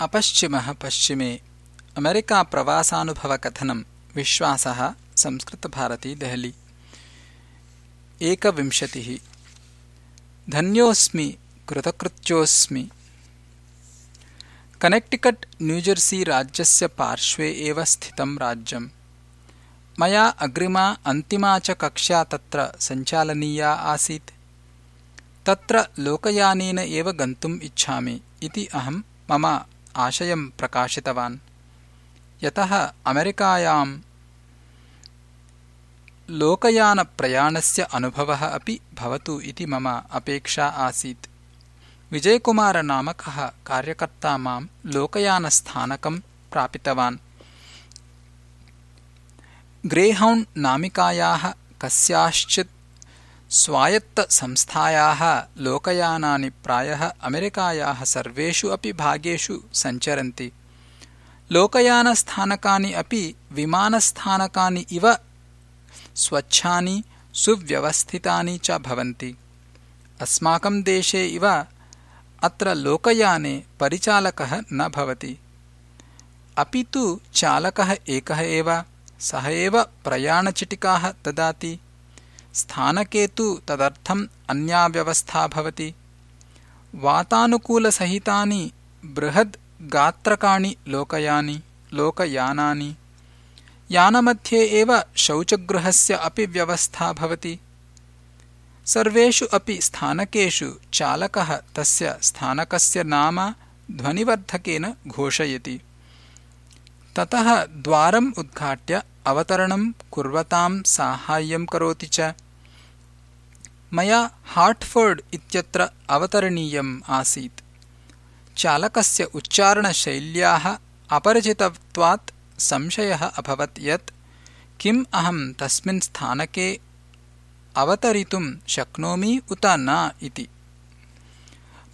अपश्चिमः पश्चिमे। अमेरिकाप्रवासानुभवकथनम् विश्वासः। संस्कृतभारती, देहली। एकविंशतिः। धन्योऽस्मि, कृतकृत्योऽस्मि। कनेक्टिकट् न्यूजर्सी राज्यस्य पार्श्वे एव स्थितं राज्यम्। मया अग्रिमा, अन्तिमा च कक्षा तत्र सञ्चालनीया आसीत्। तत्र लोकयानेन एव गन्तुम् इच्छामि इति अहम् मम आशयं प्रकाशितवान्। यतः अमेरिकायाम् लोकयानप्रयाणस्य अनुभवः अपि भवतु इति मम अपेक्षा आसीत्। विजयकुमारनामकः कार्यकर्ता माम् लोकयानस्थानकम् प्रापितवान्। ग्रेहौण्ड् नामिकायाः कस्याश्चित् स्वायत्तसंस्थायाः लोकयानानि प्रायः अमेरिकायाः सर्वेषु अपि भागेषु सञ्चरन्ति। लोकयानस्थानकानि अपि विमानस्थानकानि इव स्वच्छानि सुव्यवस्थितानि च भवन्ति। अस्माकं देशे इव अत्र लोकयाने परिचालकः न भवति। अपि तु चालकः एकः एव सः एव प्रयाणचिटिकाः ददाति स्थानके तु तदर्थम् अन्या व्यवस्था भवति। वातानुकूलसहितानि बृहद्गात्रकाणि लोकयानि लोकयानानि। यानमध्ये एव शौचगृहस्य अपि व्यवस्था भवति। सर्वेषु अपि स्थानकेषु चालकः तस्य स्थानकस्य नाम ध्वनिवर्धकेन घोषयति ततः द्वारम् उद्घाट्य अवतरणं कुर्वतां साहाय्यं करोति च। मया हार्ट्फोर्ड् इत्यत्र अवतरणीयम् आसीत्। चालकस्य उच्चारणशैल्याः अपरिचितत्वात् संशयः अभवत् यत् किम् अहम् तस्मिन् स्थानके अवतरितुम् शक्नोमि उत न इति।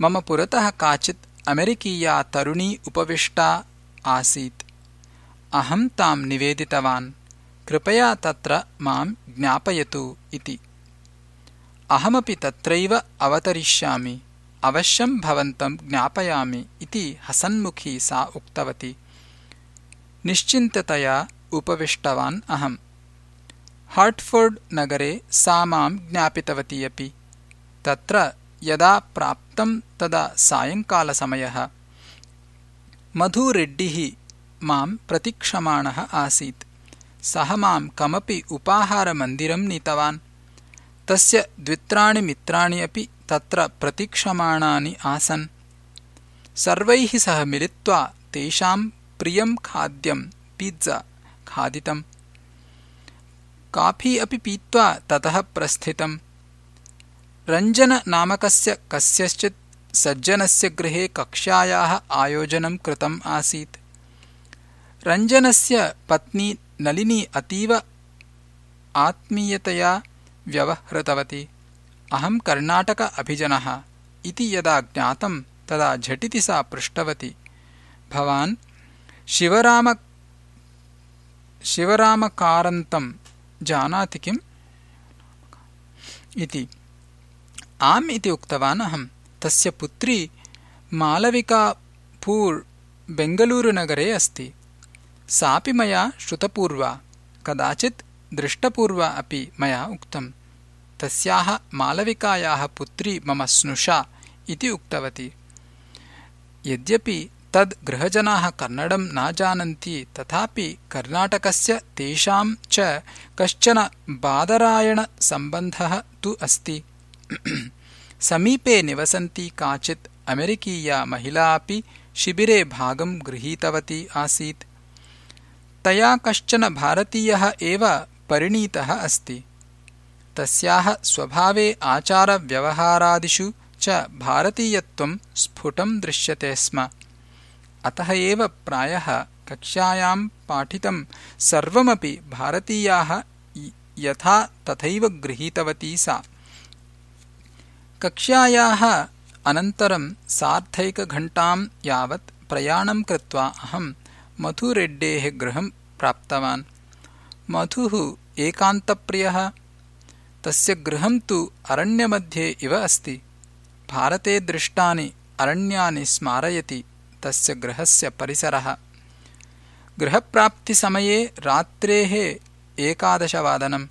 मम पुरतः काचित् अमेरिकीया तरुणी उपविष्टा आसीत् अहम् ताम् निवेदितवान्। कृपया तत्र माम् ज्ञापयतु इति। अहमपि तत्रैव अवतरिष्यामि। अवश्यम् भवन्तम् ज्ञापयामि इति हसन्मुखी सा उक्तवती। निश्चिन्ततया उपविष्टवान् अहम् हार्ट्फोर्ड् नगरे सा माम् ज्ञापितवती अपि। तत्र यदा प्राप्तम् तदा सायङ्कालसमयः। मधुरेड्डिः माम् प्रतीक्षमाणः आसीत्। सः माम् कमपि उपाहारमन्दिरम् नीतवान्। तस्य द्वित्राणि मित्राणि अपि तत्र प्रतीक्षमाणानि आसन्। सर्वैः सह मिलित्वा तेषाम् प्रियं खाद्यं पिज़्ज़ा खादितम्। काफी अपि पीत्वा ततः प्रस्थितम्। रञ्जननामकस्य कस्यश्चित् सज्जनस्य गृहे कक्ष्यायाः आयोजनं कृतम् आसीत् रञ्जनस्य पत्नी नलिनी अतीव आत्मीयतया व्यवहृतवती। अहम् कर्णाटक अभिजनः इति यदा ज्ञातम् तदा झटिति सा पृष्टवती। भवान् शिवरामकारन्तम् जानाति किम्? इति। आम् इति उक्तवान् अहम् तस्य पुत्री मालविकापूर् बेङ्गलूरुनगरे अस्ति सापि मया श्रुतपूर्वा कदाचित् दृष्टपूर्वा अपि मया उक्तम्। तस्याः मालविकायाः पुत्री मम स्नुषा इति उक्तवती। यद्यपि तद् गृहजनाः कन्नडम् न जानन्ति तथापि कर्णाटकस्य तेषाम् च कश्चन बादरायणसम्बन्धः तु अस्ति। समीपे निवसन्ती काचित् अमेरिकीया महिला अपि शिबिरे भागम् गृहीतवती आसीत् तया कश्चन भारतीयः एव परिणीतः अस्ति। तस्याः स्वभावे आचारव्यवहारादिषु च भारतीयत्वम् स्फुटम् दृश्यते स्म। अतः एव प्रायः कक्ष्यायाम् पाठितम् सर्वमपि भारतीयाः यथा तथैव गृहीतवती सा। कक्ष्यायाः अनन्तरम् सार्धैकघण्टाम् यावत् प्रयाणम् कृत्वा अहम् मधुरेड्डेः गृहम् प्राप्तवान्। मधुः एकान्तप्रियः। तस्य गृहम् तु अरण्यमध्ये इव अस्ति। भारते दृष्टानि अरण्यानि स्मारयति तस्य गृहस्य परिसरः। गृहप्राप्तिसमये रात्रेः एकादशवादनम्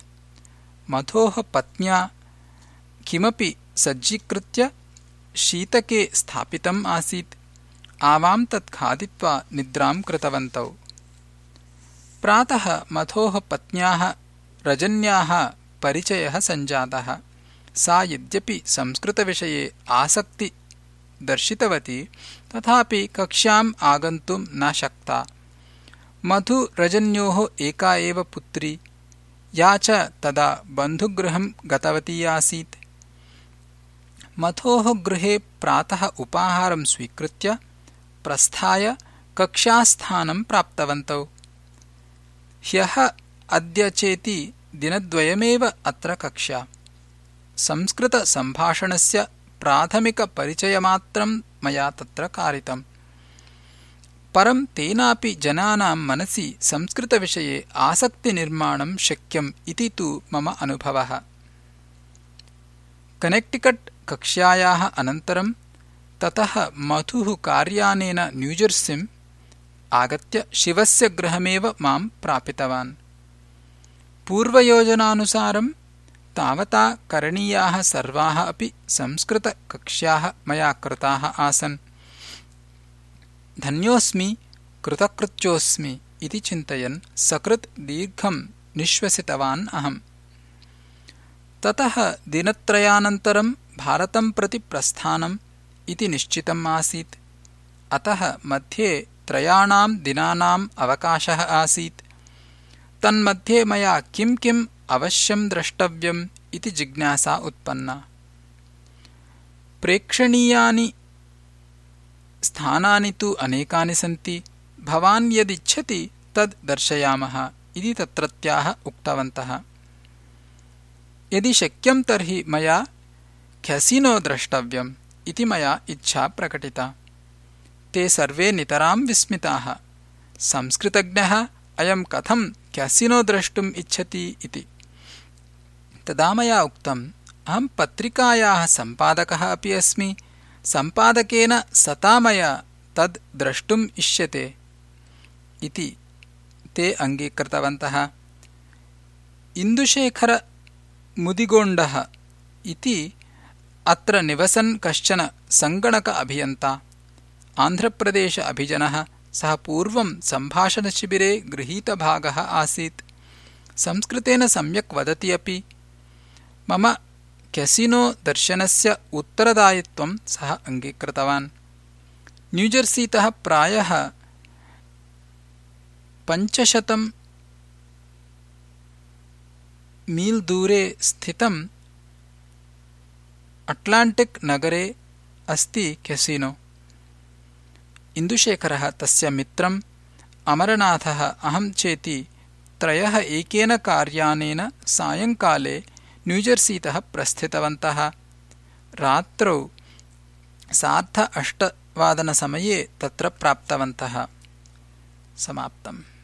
मधोः पत्न्या किमपि सज्जीकृत्य शीतके स्थापितम् आसीत् आवां तत् खादित्वा निद्रां कृतवन्तौ। प्रातः मधोः पत्न्याः रजन्याः परिचयः सञ्जातः। सा यद्यपि संस्कृतविषये आसक्ति दर्शितवती तथापि कक्ष्याम् आगन्तुं न शक्ता। मधुरजन्योः एका एव पुत्री या च तदा बन्धुगृहं गतवती आसीत्। मधोः गृहे प्रातः उपाहारं स्वीकृत्य प्रस्थाय कक्षास्थानं प्राप्तवन्तौ। ह्यः अद्य चेति दिनद्वयमेव अत्र कक्षा। संस्कृतसम्भाषणस्य प्राथमिकपरिचयमात्रं मया तत्र कारितम्। परं तेनापि जनानां मनसि संस्कृतविषये आसक्तिनिर्माणं शक्यम् इति तु मम अनुभवः। कनेक्टिकट् कक्ष्यायाः अनन्तरं ततः मधुः कार्यानेन न्यूजर्सिम् आगत्य शिवस्य गृहमेव मां प्रापितवान्। पूर्वयोजनानुसारं तावता करणीयाः सर्वाः अपि संस्कृतकक्ष्याः मया कृताः आसन्। धन्योऽस्मि कृतकृत्योऽस्मि इति चिन्तयन् सकृत् दीर्घम् निःश्वसितवान् अहम्। ततः दिनत्रयानन्तरं भारतं प्रति प्रस्थानम् इति निश्चितम् आसीत्। अतः मध्ये त्रयाणां दिनानाम् अवकाशः आसीत्। तन्मध्ये मया किं किम् अवश्यं द्रष्टव्यम् इति जिज्ञासा उत्पन्ना। प्रेक्षणीयानि स्थानानि तु अनेकानि सन्ति। भवान् यदिच्छति तद् दर्शयामः। इति तत्रत्याः उक्तवन्तः। यदि शक्यं तर्हि मया ख्यसिनो द्रष्टव्यम् इति मया इच्छा प्रकटिता। ते सर्वे नितरां विस्मिताः। संस्कृतज्ञः अयम् कथम् ख्यसिनो द्रष्टुम् इच्छति इति। तदा मया उक्तम् अहम् पत्रिकायाः सम्पादकः अपि अस्मि। सम्पादकेन सता मया तद् द्रष्टुम् इष्यते इति ते अङ्गीकृतवन्तः। इन्दुशेखरमुदिगोण्डः इति अत्र निवसन् कश्चन सङ्गणक अभियन्ता। आन्ध्रप्रदेश अभिजनः सः पूर्वं सम्भाषणशिबिरे गृहीतभागः आसीत्। संस्कृतेन सम्यक् वदति अपि। मम केसिनो दर्शनस्य उत्तरदायित्वं सः अङ्गीकृतवान्। न्यूजर्सीतः प्रायः पञ्चशतं मील् दूरे स्थितम् अट्लाण्टिक् नगरे अस्ति केसिनो। इन्दुशेखरः तस्य मित्रम् अमरनाथः अहम् चेति त्रयः एकेन कार्यानेन सायङ्काले न्यूजर्सीतः प्रस्थितवन्तः। रात्रौ सार्ध अष्टवादनसमये तत्र प्राप्तवन्तः। समाप्तम्